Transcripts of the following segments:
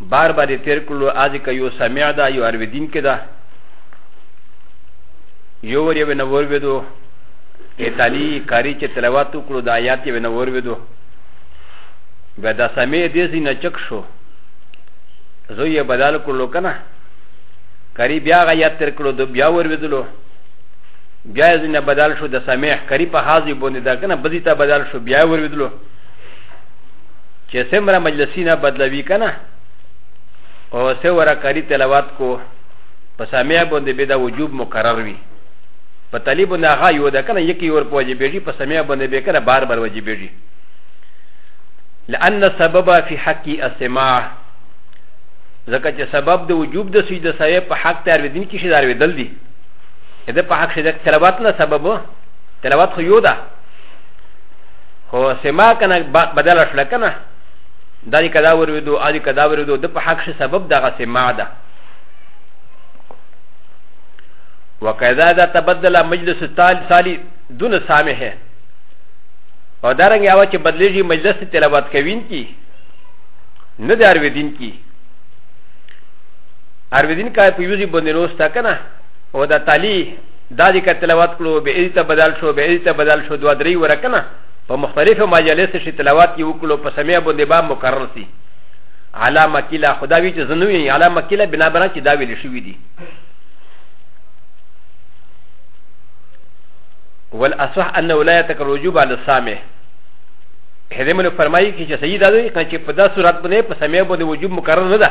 بار بار یې تیر کړلو ازې که یو سمع ده یو ارویدین کې ده یو ور یې ونه وروېدو ایتالي کاري چې تلاوت وکړو د آیات یې ونه وروېدو بیا دا سمع دې ځي نه چک شو زه یې بدل کړلو که نه کاري بیا هغه یاد تیر کړو د بیا وروېدلو بیا یې ځینې بدل شو د سمع کاري په حاضر باندې دا که نه بدی ته بدل شو بیا وروېدلو چې څومره مجلسینه بدلوي که نه او څه ورکاري تلاوت کو په سمیا باندې به دا وجوب مقرر وي په طالب باندې هغه یو ده که نه یکی ور په واجبېږي په سمیا باندې به که نه بار بار واجبېږي لأن سبب في حق السماع ځکه چې سبب د وجوب د سجده سایه په حق ته ارویدن کې شي دا ارویدل دي د په حق شي د تلاوت نه سبب تلاوت خو یو ده هو سما کنه بدل شل کنه دا دې کدا ورېدو ا دې کدا ورېدو د په حق شي سبب دغه سما ده وکذا اذا تبدل مجلس التالي دون سامحه او دارنګ یاوه چې بدلیږي مجلس تلاوت کوین کی نه د ارویدین کی ارویدین کار په یوزي باندې نوستا کنه او دا تالی دا دې که تلاوت کړو به دې ته بدل شو به دې ته بدل شو دوه درې وره کنه په مختلفو مجالسو شي تلاوت یې وکړو په سمیا باندې به مقرر سي علامه کیلا خدا وی چې زنوی علامه کیلا بنا بنا چې دا ویل شوی دي والاصح ان ولایتک الوجوب علی السامع هدې مله فرمایي چې سید دا دی چې په دا صورت باندې په سمیا باندې وجوب مقرر نه ده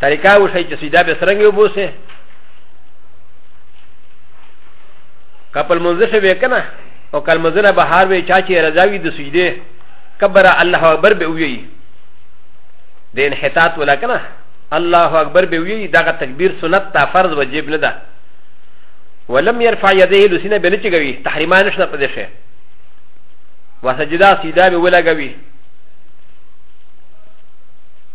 طریقه و شي چې سیدا به سرنګ یو بوسه کپل منځ شي وکنه او کل منځنه بهار وي چا چې رضاوي د سجده کبره الله اکبر به وي د انحطاط ولا کنه الله اکبر به وي دغه تکبیر سنت تا فرض واجب نه ده ولم يرفع يديه لسنه به نه چګوي تحریمان نشته پدې شه وسجدا سیدا به ولا ګوي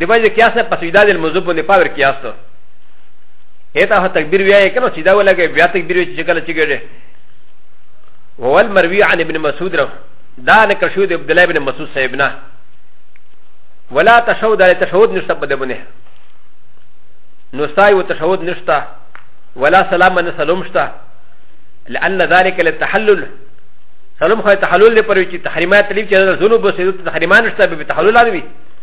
د باندې قیاس نه پس ویدا د موضوع باندې پاور قیاس ته هتا هو تکبیر ویای کنه چې دا ولګي بیا تکبیر وی چې کله چې ګړي وول مروی عن ابن مسعود رو دا نه کښو د عبد الله ابن مسعود صاحب نه ولا تشهد على تشهد نشته په دبنه نو سای و تشهد نشته ولا سلام نه سلام شته لأن ذلك للتحلل سلام خو تحلل لپاره چې تحریمات تلیف چې زونو بسې تحریمان شته به تحلل عادي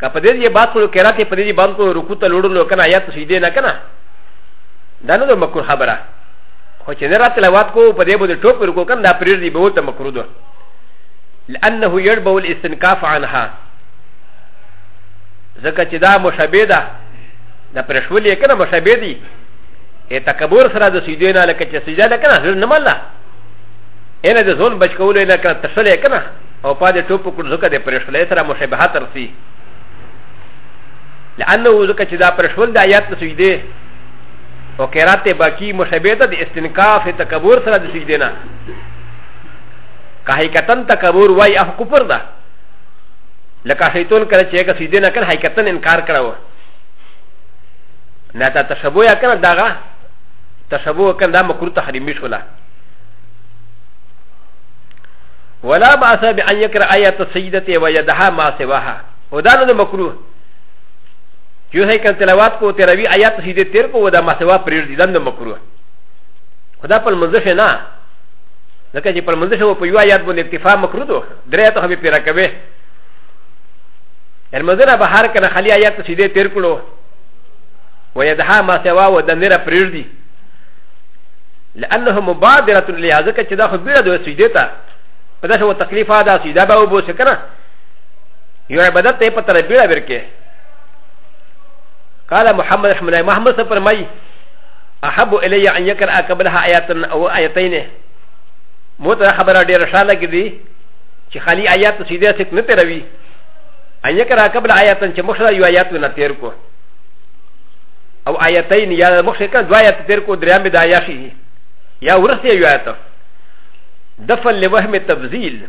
که په دې بات کولو کې راته په دې باندې کو رکوع ته لوړلو کنه آیات سجده نه کنه دا نه د مکروه خبره خو چې نه راته لوات کو په دې باندې ټوک ورکو کنه دا پریر دی به ته مکروه ده لانه يربو الاستنكاف عنها ځکه چې دا مشابه ده د پرشولې کنه مشابه دي ا تکبر سره د سجده نه لکه چې سجده کنه نه مله انا د زون بچ کولو نه کنه تشلې کنه او په دې ټوپ کړو ځکه د پرېښولې سره مشابهت رسي لانه ځکه چې دا پرېښول د آیات ته سجده او قرات باقی مشابهت د استنکاف تکبر سره د سجده نه که حقیقتا تکبر وای او کفر ده لکه شیطان کړه چې که سجده نه کړ حقیقتا انکار کړو نه تا تشبوه یا کنه داغه تشبوه کنه دا مکروه تحریمی شوله ولا باس بان يقرا ايات السيده ويدها ما سواها ودانو د مکروه جو هي کن تلاوات کو تروی ايات سيده تیر کو ودا ما سوا پریر دي دند مکروه خدا پر منځ نه لکه چې پر منځ شو په یو آیات باندې اکتفا مکروه دو درې ته به پیرا کوي المزنه به هر کنه خلی آیات سیده تیر کړو و یدها ما سوا و دندره پریردی لانه مبادره لها ځکه چې دا خو بیره د سجدې ته په داسې و تکلیفه ده سجده به وبوسې که نه یو عبادت ته یې په تره بیره ورکې قال محمد رحمه الله محمد څه فرمایي احب الي ان يقرا قبلها ايات او ايتين موته خبره ډیره شاله کې دي چې خالي آیات سیده سک نه تیروي ان يقرا قبل ايات چې مخه یو آیات نه تیر کو او آیتین یا مخ شکل دو آیت تیر کو دریا می دا یاشی یا ورسی یو آیت دفل لوهم تبزیل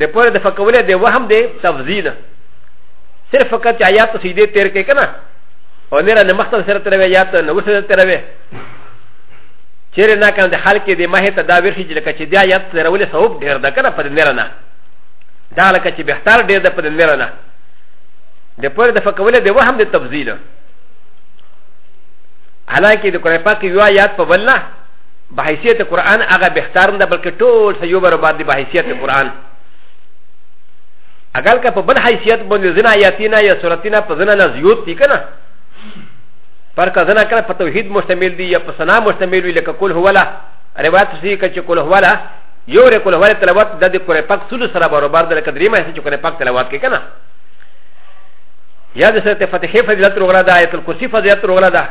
د پوره د فکوله د وهم د تفضیل صرف فقط چې آیات سیدې تیر کې کنه او نه نه مخته سره تر وی آیات نو سره تر وی چیرې نه کنه د خلک د مه ته دا ورشي چې لکه چې د آیات سره ولې ثواب ډیر ده کنه په نه نه دا لکه چې بهتر ډیر ده په نه نه د پر د فکوله د وهم د تفضیل حالانکه د قرآن پاک یو آیات په بل نه به حیثیت قرآن هغه بهتر نه بلکې ټول څه یو برابر دي به حیثیت قرآن اگر که په بل حیثیت باندې ځینې آیاتینا یا سورتینا په ځینې نه زیوت دي که نه پر که ځینې کله په توحید مشتمل دي یا په ثنا مشتمل وي لکه کل هوله روایت شي که چې کل هوله یو رې کل هوله تلاوت د قرآن پاک سلو سره برابر ده لکه درېیمه چې قرآن پاک تلاوت کوي که نه یا د سورت فتحې فضیلت روغلا ده آیت الکرسی فضیلت روغلا ده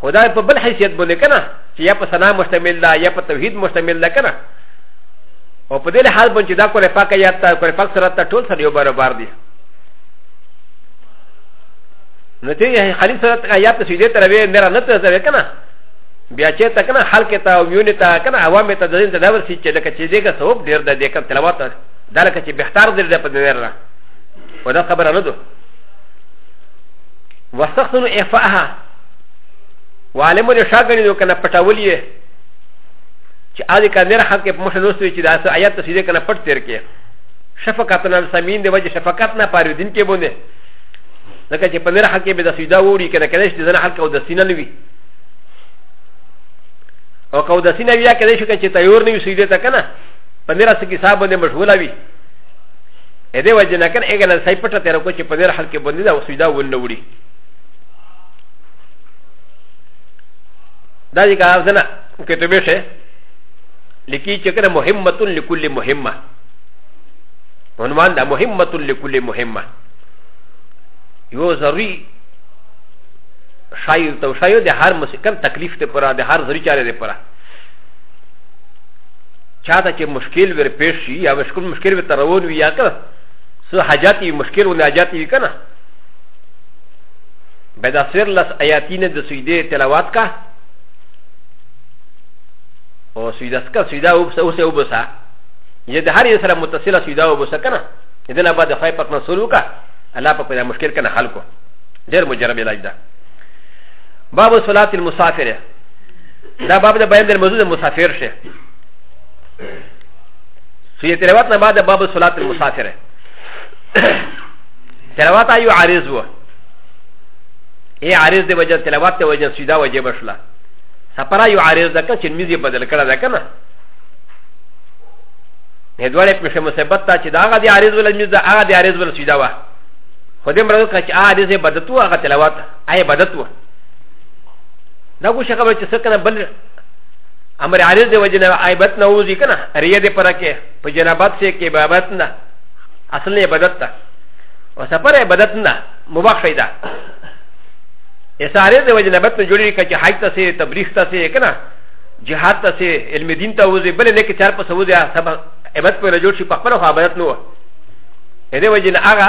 خدای په بل حیثیت باندې کنه چې یا په ثنا مشتمل ده یا په توحید مشتمل ده کنه او په دې حال باندې دا کوله پاکه یا تا کوله پاک سره ته ټول سره یو برابر دي نو چې خلیل سره یا ته سیده تر وې نه نه ته کنه بیا چې تا کنه حال کې تا او یونی تا کنه عوامه ته ځین ته دا ورسی چې لکه چې دې کا ثواب ډیر ده دې کا تلاوت دا لکه چې بهتر دی د په نویر نه و دا خبره نه ده واستخدموا افاها وعلمو د شاګړي نو کنه پټول یې چې اځي کنه حق کې مخه لوستوي چې دا آیات تفسیر کنه پټ تیر کې شفقت نه سمین دی وجه شفقت نه پاره دین کې بونه لکه چې په نره حق کې به د سیدا ووري کنه کله چې ځنه حق او د سینه لوي او کو د سینه بیا کله شو چې تیور نه وي سیده ته کنه په نره سکی صاحب باندې مشغوله وي ا دې وجه نه کنه اګه نه سای پټه تیر کو چې په نره حال کې باندې دا وسیدا ونه وړي دا دې کا ځنه کتبه شه لکی چې کنه مهمه لكل مهمه عنوان دا مهمه لكل مهمه یو ضروری شاید تو شاید د هر مسکن تکلیف ته پره د هر ضروری چاره ته پره چا ته چې مشکل ور پیش شي یا مشکل مشکل ور ترون وي یا که څه حاجات وي مشکل و نه حاجات وي که نه به دا سر لس آیاتینه د سجدې تلاوت کا او سجده سکه سجده وبسه اوسه وبسه یې د هر یو سره متصله سجده وبسه که نه دنه بعد د خای پک نه سلو کا الله په پیدا مشکل کنه حل کو ډیر مجرب علاج ده باب صلات المسافر دا باب د بیان د موضوع د مسافر شه سوی تلاوت نه بعد باب صلات المسافر تلاوت ایو عارض و ای عارض دی وجه تلاوت ته وجه سیدا وجه بشلا سفر ایو عارض ده که چې میزي بدل کړه ده کنه نه دواړه په مصیبت ته چې دا هغه دی عارض ول میز ده هغه دی عارض ول سیدا وه خو دې مراد کړه چې عارض بدتو هغه تلاوت ای بدتو دا کو شي خبره چې څه کنه بل امر عارض دی وجنه عیبت نه وځي کنه ریه دې پر کې په جنابت سي کې بابت نه اصل نه عبادت ده او سفر عبادت نه مباح شي ده اساره دې وجنه بت نه جوړي کې چې حج ته سي تبلیغ ته سي کنه جهاد ته سي علم دین ته وځي بل نه کې چار په سعودي سبا عبادت په جوړ شي په خپل عبادت نه و دې وجنه هغه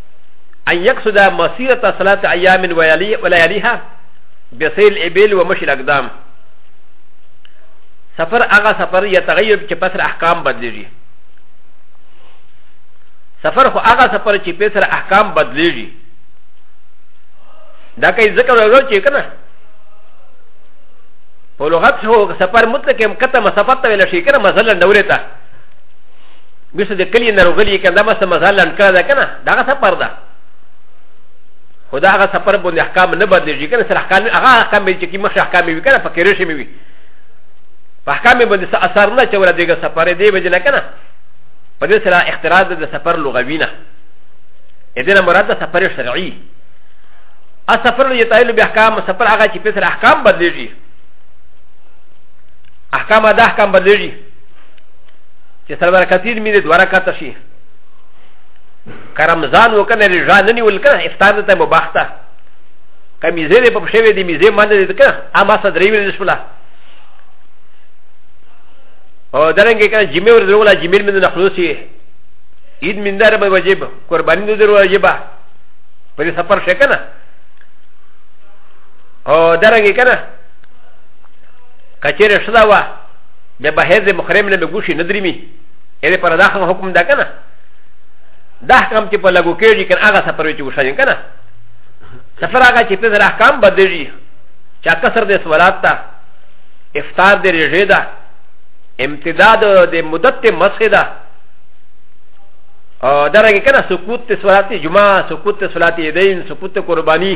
ان يقصد مسيره ثلاثه ايام ولياليها بسير الابل ومشي الاقدام سفر هغه سفر يتغير چې پسر احکام بدلېږي سفر خو هغه سفر چې پسر احکام بدلېږي دا کوي ذکر ورو چې کنه په لغت هو سفر مطلق هم کته مسافت ته ویل شي کنه مثلا نورې ته مثل د کلی نه روغلی کنه دا مسه مزال لند کړه دا کنه دا هغه سفر ده خدا هغه سفر باندې احکام نه بدلېږي کنه سره احکام هغه احکام چې کی مخ احکام وي کنه فکر شي وي په احکام باندې څه اثر نه چې ور دیګه سفر دی وجه نه کنه په دې سره اختراض د سفر لغوي نه اذن مراد سفر شرعي السفر يتعلق باحكام سفر هغه چې په سره احکام بدلېږي احکام دا احکام بدلېږي چې سلام رکعتین مې دوه رکعته شي که رمضان وکنه رجا نه نیول کنه افطار ته مباح ده که میزه دې په پښې وې دې میزه باندې دې کنه اما صدرې وې رسوله او درنګ کنه جمعې ورځ ورولا جمعې مې نه خلاصي عيد من دار به واجب قرباني دې درو واجبہ پر سفر شي کنه او درنګ کنه کچېره شدا وه د بهیز مخرم نه به ګوشي نه درېمي ا دې پر داخم حکم دا کنه دا حکم چې په لګو کېږي کنه هغه سفر وي چې وشاین کنه سفر هغه چې په زر احکام بدلېږي چې اکثر د سوالات ته افطار د رژې ده امتداد د مدت مسخه ده او درګه کنه سکوت ته سوالات جمعه سکوت ته سوالات یدین سکوت ته قربانی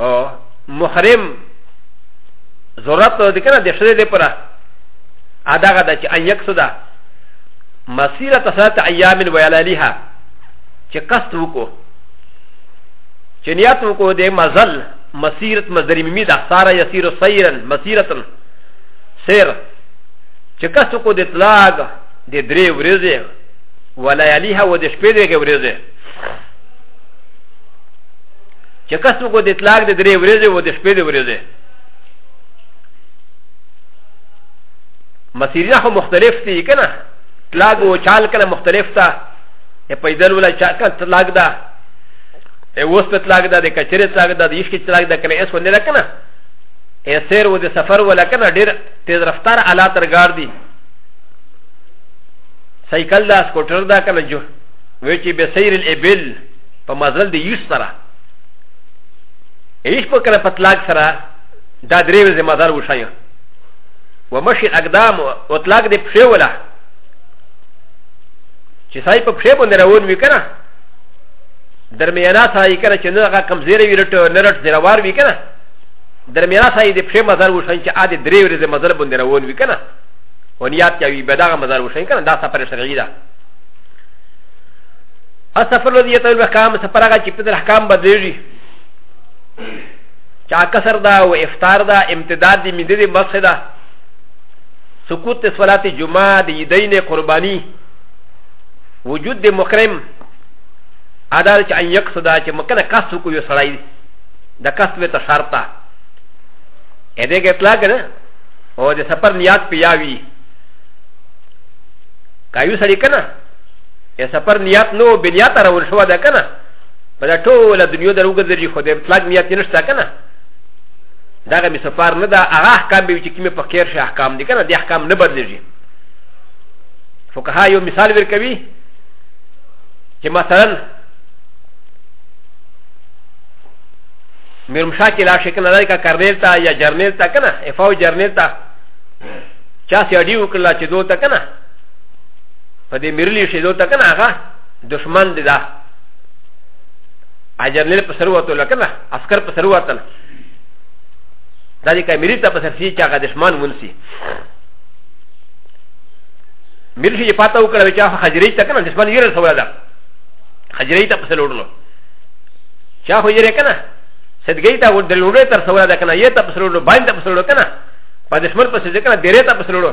او محرم ضرورت نو دکنه د شری لپاره اداغه د چې ان یکسدا مسیره تسات ایام و یلالیها چې قصد وکړو چې نیت وکړو د مزل مسیرت مزدری می دا سارا یسیر سیرن مسیرتن سیر چې قصد وکړو د طلاق د درې ورځې و لیالیها و د شپې د ورځې چې کس وګو د اطلاق د درې ورځې و د شپې د ورځې مسیرونه خو مختلف دي که نه اطلاق و چال که نه مختلف ده ا پیدل ولا چا کان تلاګ دا ا وس په تلاګ دا د کچره تلاګ دا د یش کې تلاګ دا کنه اس ونه لکنه ا سیر و د سفر ولا کنه ډیر تیز رفتار اعلی تر ګار دی سایکل دا سکوټر دا کنه جو وی چې به سیر الابل په مزل د یوس سره ایش په کله پتلاک سره دا درې ورځې مزل وشایو و مشي اقدام او تلاک دې پښې ولا چې سای په پښې باندې روان وی کنه درمیانا سای کنه چې نه هغه کمزوري وی رټ نه رټ زراوار وی کنه درمیانا سای دې پښې مزل وشاین چې عادي درې ورځې مزل باندې روان وی کنه ونیات کوي بداغه مزل وشاین کنه دا سفر شرعي ده السفر الذي يتبع الاحكام سفر هغه چې په احکام بدلېږي چې کسر ده او افطار ده امتداد دي مده دي بس ده سکوت صلات جمعه د عیدین قربانی وجود د مکرم ادا چې ان یک صدا چې مکنه قصد کو یو سړی د قصد به تشارتا اې دې کې اطلاق نه او د سفر نیات پیاوی کایو سړی کنه یا سفر نیت نو بنیات راول شو ده کنه په دا ټول دنیا درو ګرځي خو د اطلاق نیت نشته کنه دا غمی سفر نه ده هغه احکام به چې کیمه په خیر شه احکام دي کنه د احکام نه بدلږي فقها یو مثال ورکوي چې مثلا مرمشا کې لا شي کنه دا کا کرنیل تا یا جرنیل تا کنه افاو جرنیل تا چا سي اډیو کړل چې دوه تا کنه په دې مرلی شي دوته کنه هغه دشمن دی دا اجرنل په سر وته لکنه عسكر په سر وته دا دې کمیری ته په سر شي چې هغه دشمن ونسی مرلی شي پاته وکړه چې هغه خجری ته کنه دشمن یې رسول ده خجری ته په سر وړلو چا خو یې کنه سدګی ته ور دلوړې تر سوال ده کنه یې ته په سر وړلو باندې په سر وړلو کنه په دشمن په سر کنه ډیره ته په سر وړلو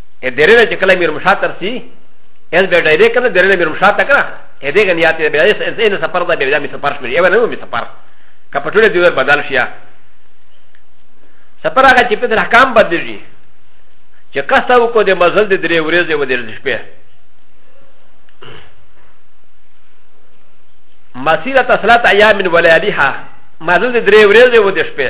ا د رنه چې کله میر مشا تر سي اس به ډایره کنه د رنه میر مشا تا کنه ا دې غن یاتې به اس اس نه سفر دا به دا می سفر شمیر یو نه می سفر کپټوله دی ور بدل شیا سفر هغه چې په د احکام بدلږي چې کستا وکړو د مزل د درې ورځې و درې شپې مسیره تسلات ایام ولیالیها مزل د درې ورځې و درې شپې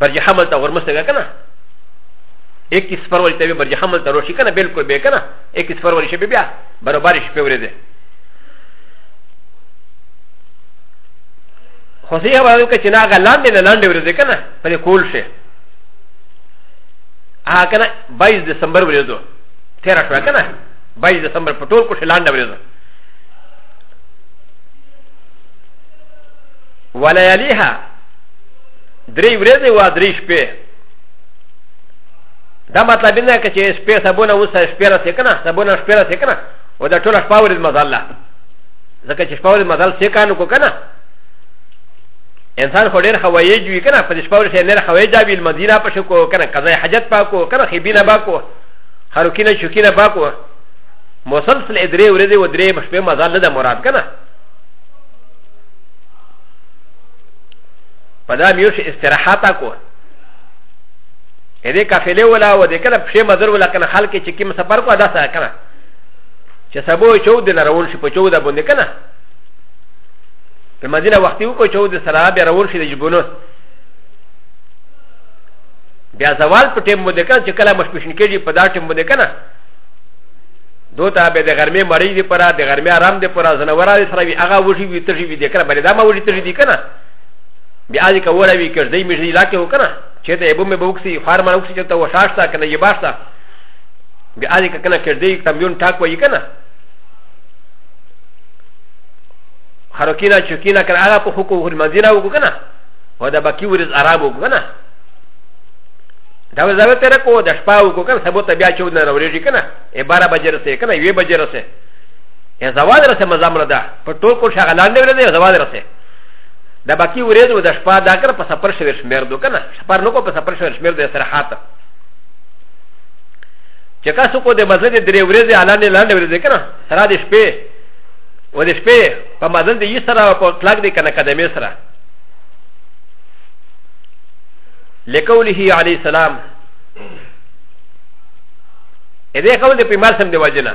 برج حمل ته ورمسته وی کنه ایک کس پر ولی ته برج حمل ته روشی کنه بالکل به کنه ایک کس پر ولی شپه بیا برابر شپه ورې ده خو زه وایو که چې نه هغه لاندې نه لاندې ورځې که نه په دې کول شي هغه که نه بایس دسمبر ورځو تېره شوه که نه بایس دسمبر په ټول کوښې لاندې ورځو ولياليها درې ورځې و درې شپې دا مطلب نه که چې شپې سبونه اوس شپې را سکنه سبونه شپې را سکنه او دا ټول شپه ورځ مزال لا ځکه چې شپه ورځ مزال سکانو کو کنه انسان خو ډېر خوایې جوړ کنه په شپه ورځ نه خوایې جا بیل مدینه په شکو کنه قضای حاجت پاکو کنه خیبینه باکو هرکینه شکینه باکو مسلسل درې ورځې و درې شپې مزال نه د مراد کنه په دا میوش استراحت کو اې دې کافلې ولا و دې کله پښې مزر ولا کنه خلک چې کیم سفر کو ادا سره کنه چې سبو 14 نه راول شي په 14 باندې کنه په مدینه وخت یو کو 14 سره به راول شي د جبونو بیا زوال په ټیم باندې کنه چې کله مشپشن کېږي په دا ټیم باندې کنه دوته به د غرمې مړی دی پره د غرمې آرام دی پره زنوره سره وي هغه وږي وي تږي وي دی کنه بلې دا ما وږي تږي دی کنه بیا دې کوله وی کړ دې مې لا کې وکنه چې ته ابو مې بوکسي خار مړ وکسي چې ته وشاشتا کنه یې باشتا بیا دې کنه کړ دې کمیون ټاک وای کنه خرکینا چکینا کنه هغه په حکم هر منځ راو کنه و د باقي ورځ آرام وکړو کنه دا به زاوی تیر کو د شپه وکړو کنه سبو ته بیا چود نه راوړي کنه ای بارا بجې رسې کنه یوې بجې رسې ای زوال رسې مزامره ده په ټول کو شغلان دی ورته زوال رسې د باقي ورځو د شپه دا کړ په سفر شوی شمیر دو کنه سفر نو کو په سفر شوی شمیر د استراحت چې کا سو کو د مزل د درې ورځې اعلان لاندې ورځې کنه سره د شپې و د شپې په مزل د یې سره په کلاک دی کنه قدمه سره لکوله علی السلام اې دې قول د پیمار سم دی وجنه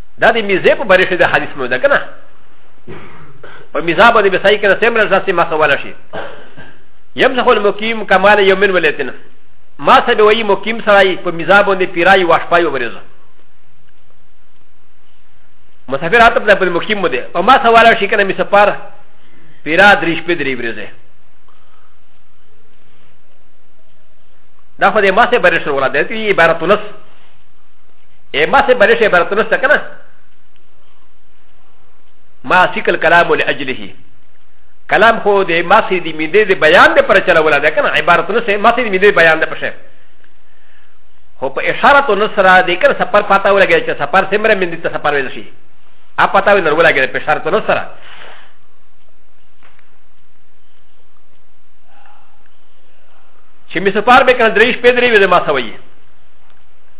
دا د میزه په بری شي د حدیث مو ده کنه په میزه باندې به صحیح کنه سمره ځاسي ما سوال شي يم ځخول مقیم کمال یومن ولتن ما سبه وی مقیم سړی په میزه باندې پیرای واشپای وبرزه مسافر راته په مقیم مو ده او ما سوال شي کنه می سفر پیرا دریش په دری برزه دا خو د ما سه بری شو ولا ده تی عبارت ولس ا ما سي بريش عبارت نشته کنه ما سيك الكلام لاجله كلام هو د ما سي دي ميدي دي بيان دي پر چلا ولا ده کنه عبارت نشته ما سي دي ميدي بيان ده پشه هو په اشاره نصرا دي کنه سفر پاتا ولا گئے چې سفر سمره مندي ته سفر ولا شي ا پاتا ولا ولا گئے په اشاره نصرا چې می سفر به کنه دريش پدري وي د ما سوي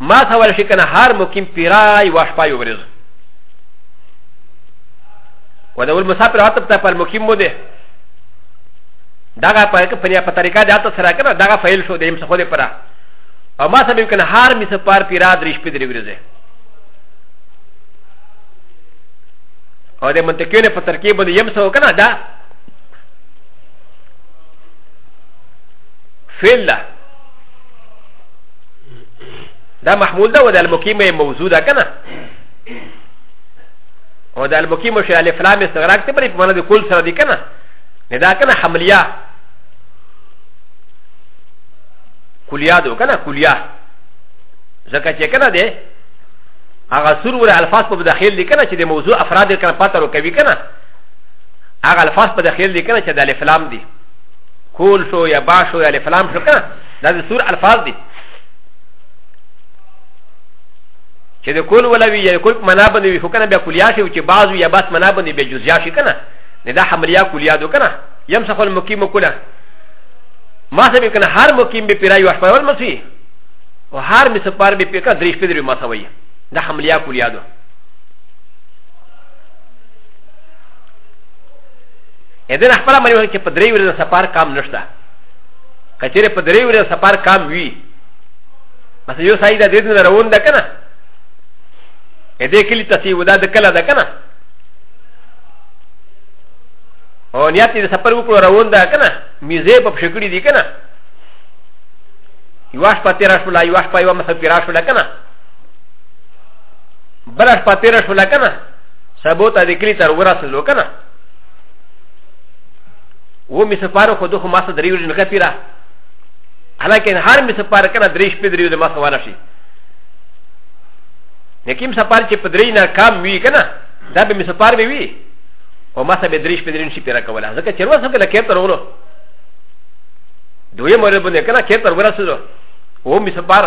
ما ته ول شي کنه هر مقیم پیرا یو شپه یو ورځ و دا ول مسافر هاتب ته پر مقیم مو ده دغه په کې په په طریقه د اته سره کنه دغه فعل شو د یم څخه پر او ما سبب کنه هر می سپار پیرا درې شپې درې ورځې او د منطقیونه په ترکیب باندې یم څخه کنه دا فعل دا محمول ده و د المقیم موضوع ده کنه او د المقیم شی الف لام استغراق ته پرې په معنا د کل سره دی کنه نه دا کنه حملیه کلیه ده کنه کلیه ځکه چې کنه ده هغه سور ور الفاظ په داخل دي کنه چې د موضوع افراد کنه پاتې ورو کوي کنه هغه الفاظ په داخل دي کنه چې د الف لام دي کول شو یا با شو یا الف لام شو کنه دا د سور الفاظ دي چې د کول ولا وی یا کول معنا باندې وی خو کنه بیا کولیا شي چې بعض یا بس معنا باندې بیا جزیا شي کنه نه دا حملیا کولیا دو کنه یم سخل مقیم کوله ما سبب کنه هر مقیم به پیرای واش پرول مسی او هر می سپار به پیکا دریش په دری ما سوی دا حملیا کولیا دو اذن خپل مری چې په دری ورځې سفر کام نشته کچره په درې ورځې سفر کام وی بس یو سای دا دې نه روان ده کنه ا دې کلی تسی ودا د کله ده کنه او نیت دې سفر وکړو روان ده کنه میزه په شکړې دي کنه یواش په تیر شو لا یواش په یو مسه پیر شو لا کنه بلش په تیر شو لا کنه سبوت دې کلی تر ورسلو کنه و می سفارو خو دخو ما سره درې ورځې نه پیرا حالانکه هر می سفار کنه درې شپې درې ورځې ما سره ونه شي نکیم سفار چې په درې نه کام وی کنه دا به می سفار به وی او ما سره به درې شپې درې نشي پیرا کوله ځکه چې ورځ هغه لکه تر ورو دوی مور باندې کنه کې تر ورسېدو و می سفار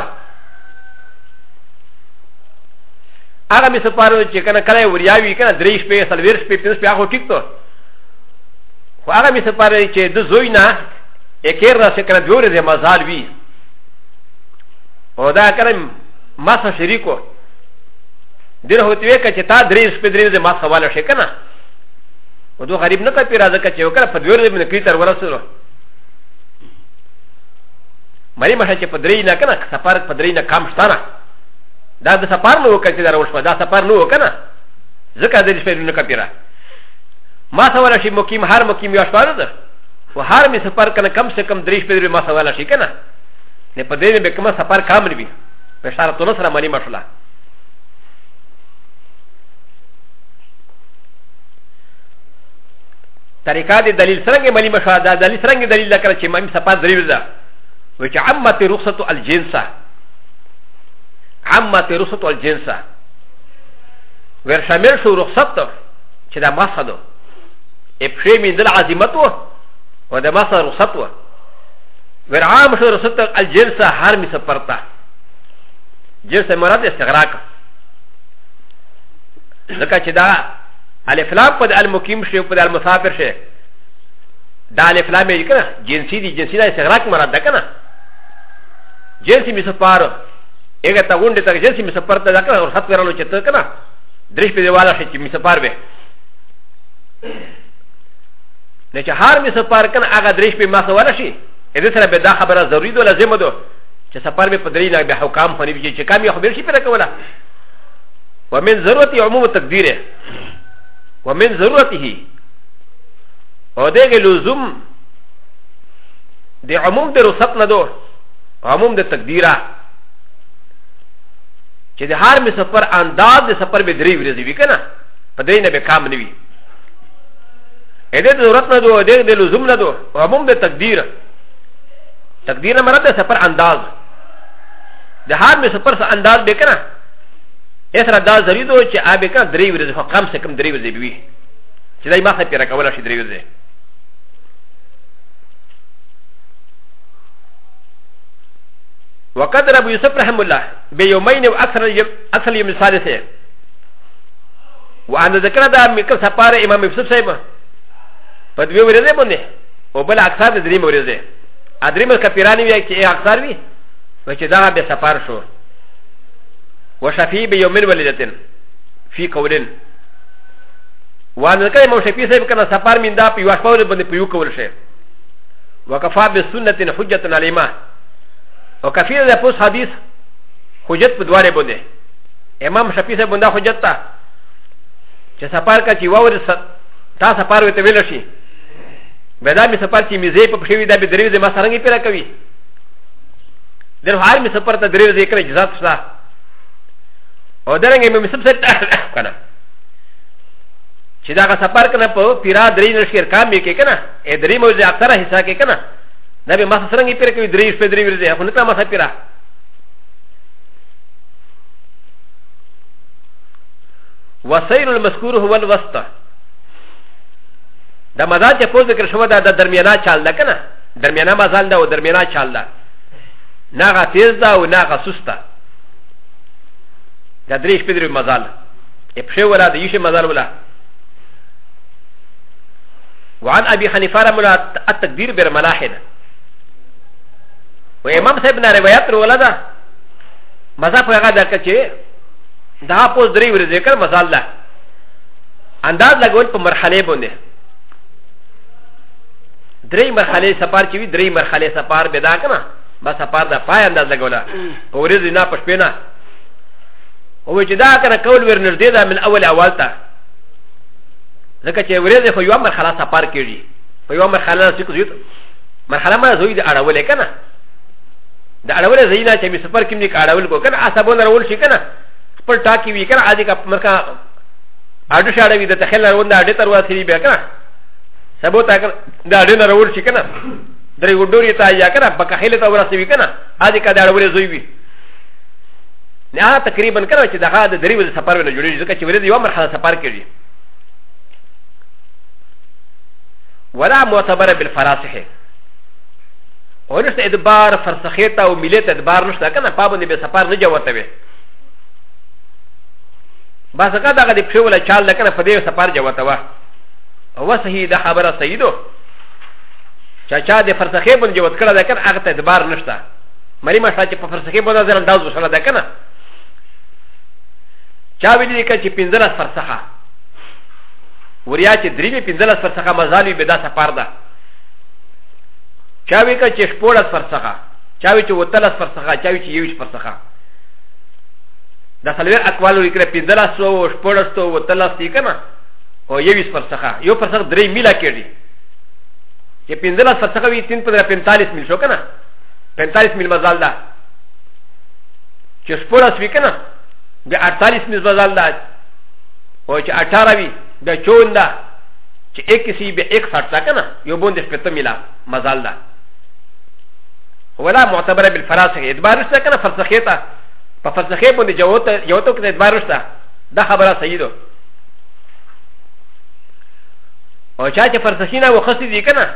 هغه می سفار چې کنه کله وریاوی کنه درې شپې سلویر شپې پنځه شپې هغه ټیک ته خو هغه مې سپاره چې د زوی نه اکیر را سکره دوه ورځې مزال وي او دا کله ما سره شریکو دیر هوتی وی که چې تا درې شپې درې ورځې ما سره واله شي که نه و دو غریب نه کپی راځه که چې وکړه په دوی ورځې مې کړي تر ورسېدو مری مشه چې په درې نه که نه سفر په درې نه کم شته نه دا د سفر نه وکړه چې دا راوړ شوه دا سفر نه وکړه نه ځکه درې شپې نه کپی راځه مسا ولا شي مقيم هر مقيم يا شبانه ده وهر مي سفر كان كم سه كم دريش بدري مسا ولا شي كنا نه پدې به کوم سفر کامل وي په شرطونو سره مالي مشله طریقه د دلیل سرنګ ملي مشوره ده دلیل سرنګ دلیل ده کړ چې مې سپا دریو ده و چې عامه رخصت الجنسه عامه رخصت الجنسه ور شامل شو رخصت چې دا مسح ده ابشي من دل عظیمت و و د مسح رخصت و ورعام شو رخصت الجنس هر می سپرتا جنس مراد استغراق ځکه چې دا الف لام په المقیم شي په المسافر شي دا الف لام یې کنه جنسي دي جنسي دا استغراق مراد ده کنه جنسي می سپارو اگر تا غونډه تا جنسي می سپرتا دا کنه رخصت ورلو چې ته کنه درش په دیواله شي چې مسپار به نه چې هر مسپار کنه هغه درش په مخه ورشي اې دې سره به دا خبره ضروری ده لازم ده چې سفر به په درې نه به حکام خو نه وي چې کام یې خبر شي پیدا کوله ومن ضرورت عموم تقدیره ومن ضرورته او دغه لزوم د عموم د رخصت نه دو عموم د تقدیره چې د هر می سفر انداز د سفر به درې ورځې وي کنه په دې نه به کام نه وي اې دې ضرورت نه دوه دې د لزوم نه دوه او هم د تقدیر تقدیر نه مراد سفر انداز د هر می سفر سره انداز به کنه یې سره دا ضروري دوه چې آ به کنه درې ورځې خو کم څه کم درې ورځې به وي چې دای ما څه پیرا کوله شي درې ورځې وقدر ابو يوسف رحمه الله به يومين او اکثر اکثر يوم الثالث وانا ذکر دا مکر سپاره امام يوسف صاحب په دوی ورځې باندې او بل اکثر د دریم ورځې ا دریم کپیرانی وی چې اکثر وی و چې دا به سفر شو وشفي به يومين وليلتين في قولين وانا ذکر امام شفيع صاحب کنه سفر من دا په یو شپه باندې په یو کول شي وكفى بالسنه حجه عليما او کفیل د پوس حدیث حجت په دواره بنده امام شفیع صاحب بنده حجت تا چې سفر کا چې واور تا سفر وته ویل شي به دا می سفر چې میزه په پښوی دا به درې زما سرنګي پیرا کوي در هر می سفر ته درې ذکر اجازه شته او درنګ می سب سره کنه چې دا سفر کنه په پیرا درې نشیر کام یې کې کنه ا درې موزه اکثره حصہ کې کنه دا به ما سرنګ پیرا کوي درې شپې درې ورځې خو نه ما سره پیرا وسير المذكور هو الوسط دا مزال چې پوز ذکر شوی دا د درمیانا چال ده کنه درمیانا مزال ده او درمیانا چال ده نه غا تیز ده او نه غا سست ده دا درې شپې درې مزال یې پښې ولا د یشه مزال ولا وعن ابي حنيفه رملا التكبير برملاحد وامام صاحب نه روایت رولا ده مذهب هغه ده چې دا پوز درې ورځې کړ مزال ده انداز لګول په مرحله باندې درې مرحله سفر چې وي درې مرحله سفر به دا کنه بس سفر دا پای انداز لګولا په ورځې نه په شپې نه او چې دا کنه کول ورنږدې ده من اول اول ته ځکه چې ورځې خو یوه مرحله سفر کېږي په یوه مرحله چې کوزیت مرحله ما زوی د اړولې که نه د اړولې زوی نه چې مې سفر کې مې که اړول کو که نه عصبونه راول شي که نه خپل ټاکي وي که نه عادي که مرکه اډو شاړه وي د تخیل نه روان د اډې تر واسري بیا که نه سبو تا که د اډې نه راول شي که نه درې وډوري ته یا که نه په کخیلې ته ورسوي که نه عادي که د اړولې زوی وي نه تقریبا کړه چې دغه د درې ورځې سفر ونه جوړېږي ځکه چې ورځ یو مرحله سفر کوي ولا معتبر بالفراسخه ونشته ادبار فرسخه ته او ملت ادبار نشته کنه پابندې به سفر نه جوته وي بس هغه دغه د پښو ولا چال لکنه په دې سفر جوته وه هو صحیح ده خبره صحیح ده چا چا د فرسخه بن جوت کړه ده کنه هغه ته ادبار نشته مری ما شاته په فرسخه بودا زر انداز وسره ده کنه چا ویلی که چې پنځلس فرسخه وریا چې درې مې پنځلس فرسخه مزال وي بدا سفر ده چا وی که چې شپولس فرسخه چا وی چې وتلس فرسخه چا وی چې یوش فرسخه دا سلویر اقوال وی کړه پنځلس او شپولس تو وتلس دی کنه او یوش فرسخه یو فرسخه درې میلا کېږي چې پنځلس فرسخه وي تین پندرا پنتالیس میل شو کنه 45 مل مزال ده چې سپورس وی کنه د 48 مل مزال ده او چې 18 وی د 14 ده چې 21 به 61 ده کنه یو بوند شپته مل مزال ده ولا معتبره بالفراسخ ادبار شته کنه فلسفه ته په فلسفه باندې جوته جوته کې ادبار شته دا خبره صحیح ده او چا چې فرسخینه وخصي دي کنه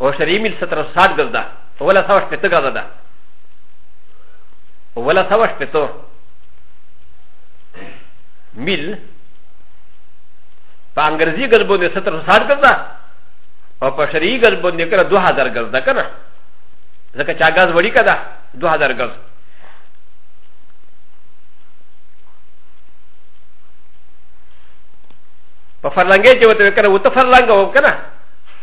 او شرعي میل ستر سات ګز ده ولا سوا شپته ګز ده ولا سوا شپته میل په انګرزي ګز باندې ستر سات ګز ده او په شرعي ګز باندې کړه 2000 ګز ده کنه ځکه چې ګز وړي کده 2000 ګز په فرلنګې چې وته وکړه وته فرلنګ وکړه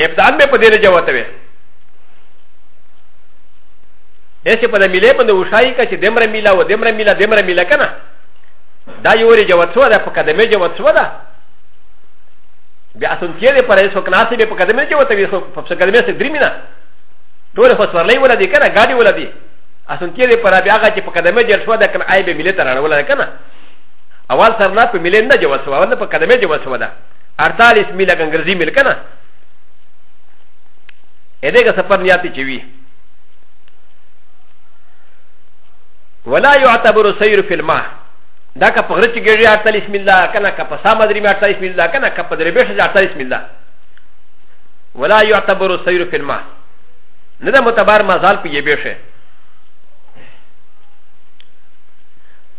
ابتداء به په دې لږه وته وي هیڅ په دې ملي باندې وشای کا چې دمر میلا و دمر میلا دمر میلا کنه دا یو ری جواب څه ده په قدمه جواب څه ده بیا اسن کې دې پر هیڅ کناسي به په قدمه جواب ته وي خو په قدمه سره درې مینا ټول خو سورلې ولا دي کنه ګاډي ولا دي اسن کې دې پر بیا هغه چې په قدمه جواب څه ده کنه آی به ملي ترانه ولا کنه اول سرنا په ملي نه جواب څه ده په قدمه جواب څه ده 48 میل لکه انګرزي میل کنه ا دې کا سفر نیاتی چوي ولا يعتبر سير في الماء دا کا پغره چې ګړي 48 میل دا کنه کا په سام درې 48 میل دا کنه کا په درې به 48 میل دا ولا يعتبر سير في الماء نه دا متبر مزال په یبه شه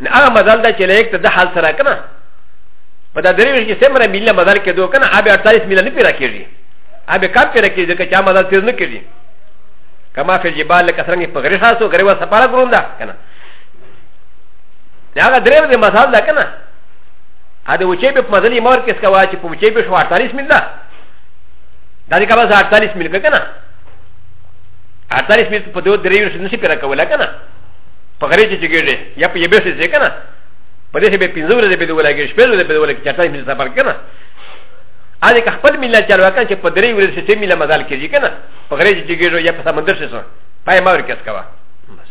نه هغه مزل ده چې له یک ته د حال سره کنه په دا درې ویشت سمره میله مزل کېدو کنه ابه 48 میله نه پیرا کېږي ابه کم پیرا کېږي ځکه چې هغه مزل تېز نه کېږي کما فی الجبال لکه څنګه په غرې خاصو غرې و سپاره ګرون ده کنه نه هغه درې ورځې مزل ده کنه ا د وچې په مزل یې مور کې څه کوي چې په وچې په 48 میله ده دا دې کبه 48 میله کنه 48 میله په دوه درې ویشت نشي پیرا کوله کنه په غرې چې کېږي یا په یبه سي کنه په دې به پنځه ورځې به دوله کې شپږ ورځې به دوله کې چټای مل سفر کنه ا دې خپل مل چلو کنه چې په درې ورځې چې مل مزال کېږي کنه په غرې چې کېږي یا په سمندر شې سره پای ما ورکس کوا بس